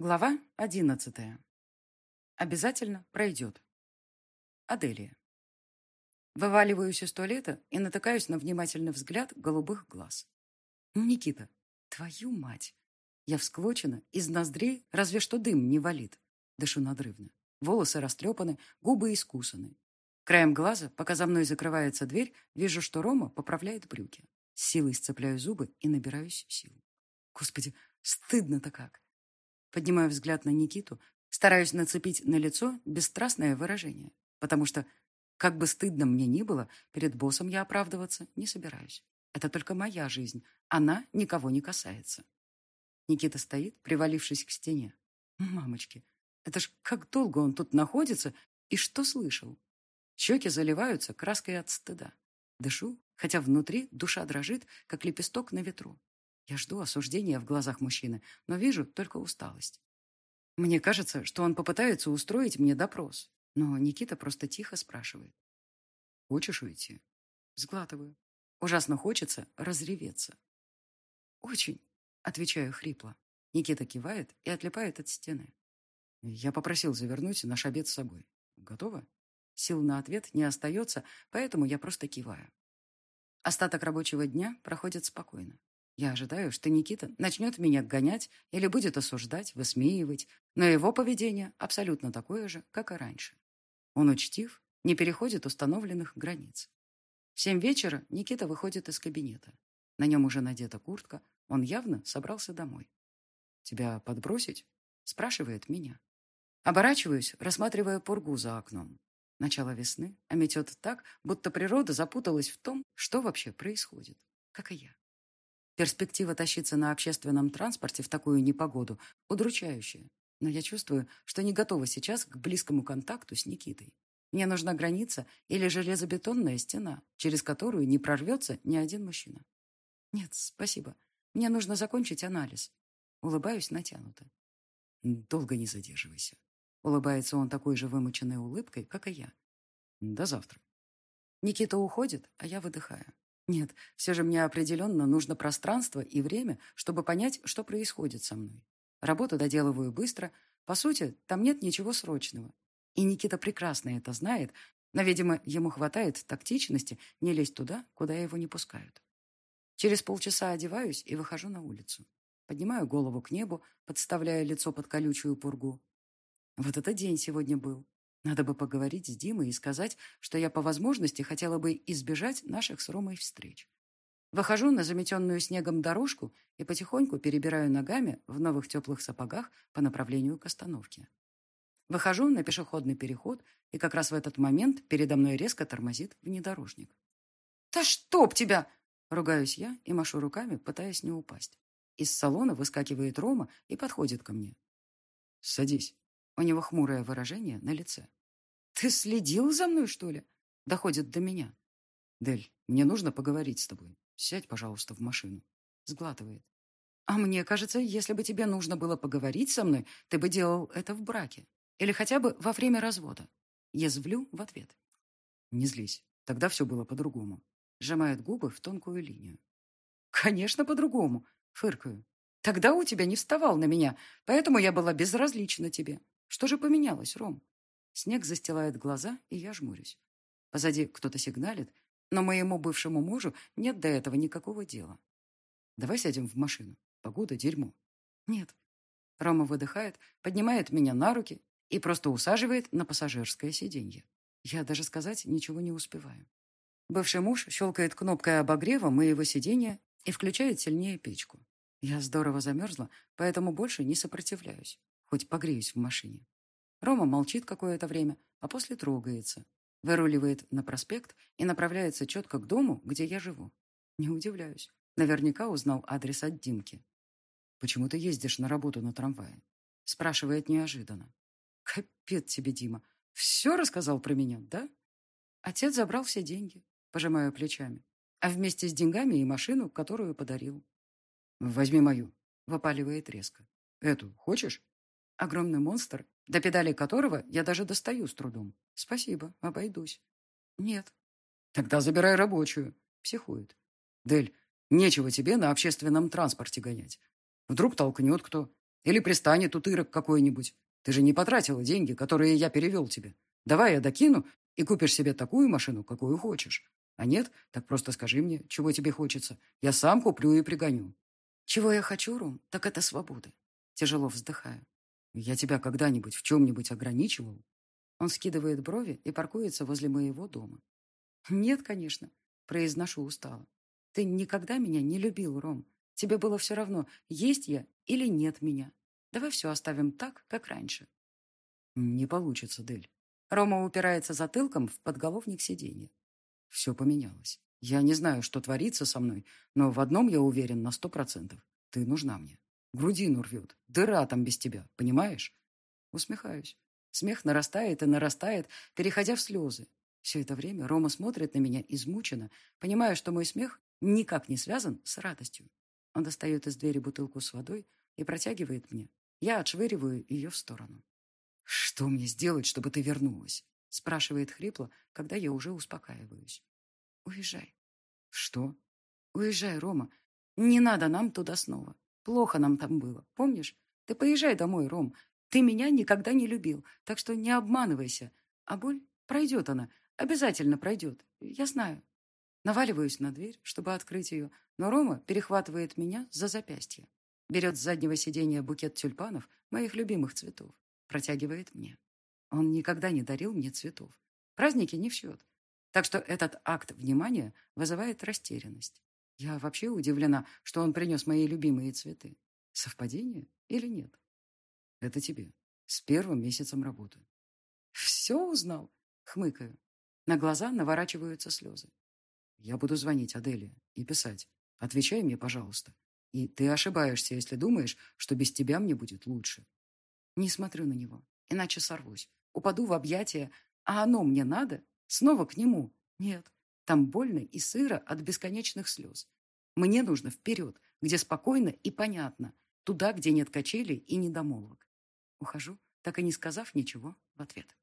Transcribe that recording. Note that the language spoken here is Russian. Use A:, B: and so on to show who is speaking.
A: Глава одиннадцатая. Обязательно пройдет. Аделия. Вываливаюсь из туалета и натыкаюсь на внимательный взгляд голубых глаз. Никита, твою мать! Я всклочена, из ноздрей разве что дым не валит. Дышу надрывно. Волосы растрепаны, губы искусаны. Краем глаза, пока за мной закрывается дверь, вижу, что Рома поправляет брюки. С силой сцепляю зубы и набираюсь сил. Господи, стыдно-то как. Поднимаю взгляд на Никиту, стараюсь нацепить на лицо бесстрастное выражение, потому что, как бы стыдно мне ни было, перед боссом я оправдываться не собираюсь. Это только моя жизнь, она никого не касается. Никита стоит, привалившись к стене. Мамочки, это ж как долго он тут находится и что слышал? Щеки заливаются краской от стыда. Дышу, хотя внутри душа дрожит, как лепесток на ветру. Я жду осуждения в глазах мужчины, но вижу только усталость. Мне кажется, что он попытается устроить мне допрос, но Никита просто тихо спрашивает. «Хочешь уйти?» Сглатываю. Ужасно хочется разреветься. «Очень», — отвечаю хрипло. Никита кивает и отлипает от стены. Я попросил завернуть наш обед с собой. Готово? Сил на ответ не остается, поэтому я просто киваю. Остаток рабочего дня проходит спокойно. Я ожидаю, что Никита начнет меня гонять или будет осуждать, высмеивать, но его поведение абсолютно такое же, как и раньше. Он учтив, не переходит установленных границ. В семь вечера Никита выходит из кабинета. На нем уже надета куртка, он явно собрался домой. «Тебя подбросить?» – спрашивает меня. Оборачиваюсь, рассматривая пургу за окном. Начало весны, а метет так, будто природа запуталась в том, что вообще происходит, как и я. Перспектива тащиться на общественном транспорте в такую непогоду удручающая. Но я чувствую, что не готова сейчас к близкому контакту с Никитой. Мне нужна граница или железобетонная стена, через которую не прорвется ни один мужчина. Нет, спасибо. Мне нужно закончить анализ. Улыбаюсь натянуто. Долго не задерживайся. Улыбается он такой же вымученной улыбкой, как и я. До завтра. Никита уходит, а я выдыхаю. Нет, все же мне определенно нужно пространство и время, чтобы понять, что происходит со мной. Работу доделываю быстро. По сути, там нет ничего срочного. И Никита прекрасно это знает, но, видимо, ему хватает тактичности не лезть туда, куда его не пускают. Через полчаса одеваюсь и выхожу на улицу. Поднимаю голову к небу, подставляя лицо под колючую пургу. Вот это день сегодня был. Надо бы поговорить с Димой и сказать, что я по возможности хотела бы избежать наших с Ромой встреч. Выхожу на заметенную снегом дорожку и потихоньку перебираю ногами в новых теплых сапогах по направлению к остановке. Выхожу на пешеходный переход, и как раз в этот момент передо мной резко тормозит внедорожник. «Да чтоб тебя!» — ругаюсь я и машу руками, пытаясь не упасть. Из салона выскакивает Рома и подходит ко мне. «Садись». У него хмурое выражение на лице. «Ты следил за мной, что ли?» Доходит до меня. «Дель, мне нужно поговорить с тобой. Сядь, пожалуйста, в машину». Сглатывает. «А мне кажется, если бы тебе нужно было поговорить со мной, ты бы делал это в браке. Или хотя бы во время развода». Язвлю в ответ. «Не злись. Тогда все было по-другому». Сжимает губы в тонкую линию. «Конечно, по-другому», — фыркаю. «Тогда у тебя не вставал на меня, поэтому я была безразлична тебе. Что же поменялось, Ром? Снег застилает глаза, и я жмурюсь. Позади кто-то сигналит, но моему бывшему мужу нет до этого никакого дела. Давай сядем в машину. Погода – дерьмо. Нет. Рома выдыхает, поднимает меня на руки и просто усаживает на пассажирское сиденье. Я даже сказать ничего не успеваю. Бывший муж щелкает кнопкой обогрева моего сиденья и включает сильнее печку. Я здорово замерзла, поэтому больше не сопротивляюсь. Хоть погреюсь в машине. Рома молчит какое-то время, а после трогается. Выруливает на проспект и направляется четко к дому, где я живу. Не удивляюсь. Наверняка узнал адрес от Димки. «Почему ты ездишь на работу на трамвае?» Спрашивает неожиданно. «Капец тебе, Дима. Все рассказал про меня, да?» Отец забрал все деньги, пожимаю плечами, а вместе с деньгами и машину, которую подарил. «Возьми мою», — выпаливает резко. «Эту хочешь?» Огромный монстр, до педали которого я даже достаю с трудом. Спасибо, обойдусь. Нет. Тогда забирай рабочую. Психует. Дель, нечего тебе на общественном транспорте гонять. Вдруг толкнет кто.
B: Или пристанет утырок какой-нибудь. Ты же не потратила деньги, которые я перевел тебе. Давай я докину, и купишь себе такую машину, какую хочешь. А нет, так просто скажи мне, чего тебе хочется. Я сам куплю и пригоню.
A: Чего я хочу, Ром, так это свободы. Тяжело вздыхаю.
B: Я тебя когда-нибудь в чем-нибудь ограничивал?
A: Он скидывает брови и паркуется возле моего дома. Нет, конечно, произношу устало. Ты никогда меня не любил, Ром. Тебе было все равно, есть я или нет меня. Давай все оставим так, как раньше.
B: Не получится, Дель.
A: Рома упирается затылком в подголовник сиденья.
B: Все поменялось. Я не знаю, что творится со мной, но в одном я уверен на сто процентов. Ты нужна мне. Грудину рвет. Дыра там без тебя, понимаешь?
A: Усмехаюсь. Смех нарастает и нарастает, переходя в слезы. Все это время Рома смотрит на меня измученно, понимая, что мой смех никак не связан с радостью. Он достает из двери бутылку с водой и протягивает мне. Я отшвыриваю ее в сторону.
B: «Что мне сделать, чтобы ты вернулась?»
A: спрашивает хрипло, когда я уже успокаиваюсь. Уезжай.
B: Что?
A: Уезжай, Рома. Не надо нам туда снова. Плохо нам там было, помнишь? Ты поезжай домой, Ром. Ты меня никогда не любил, так что не обманывайся. А боль пройдет она, обязательно пройдет. Я знаю. Наваливаюсь на дверь, чтобы открыть ее, но Рома перехватывает меня за запястье. Берет с заднего сиденья букет тюльпанов, моих любимых цветов. Протягивает мне. Он никогда не дарил мне цветов. Праздники не в счет. Так что этот акт внимания вызывает растерянность. Я вообще удивлена, что он принес мои любимые цветы. Совпадение или нет?
B: Это тебе. С первым месяцем работы.
A: Все узнал? Хмыкаю. На глаза наворачиваются слезы.
B: Я буду звонить Аделе и писать. Отвечай мне, пожалуйста. И ты ошибаешься, если думаешь, что без тебя мне будет лучше.
A: Не смотрю на него, иначе сорвусь. Упаду в объятия, а оно мне надо? Снова к нему? Нет, там больно и сыро от бесконечных слез. Мне нужно вперед, где спокойно и понятно, туда, где нет качелей и недомолвок. Ухожу, так и не сказав ничего в ответ.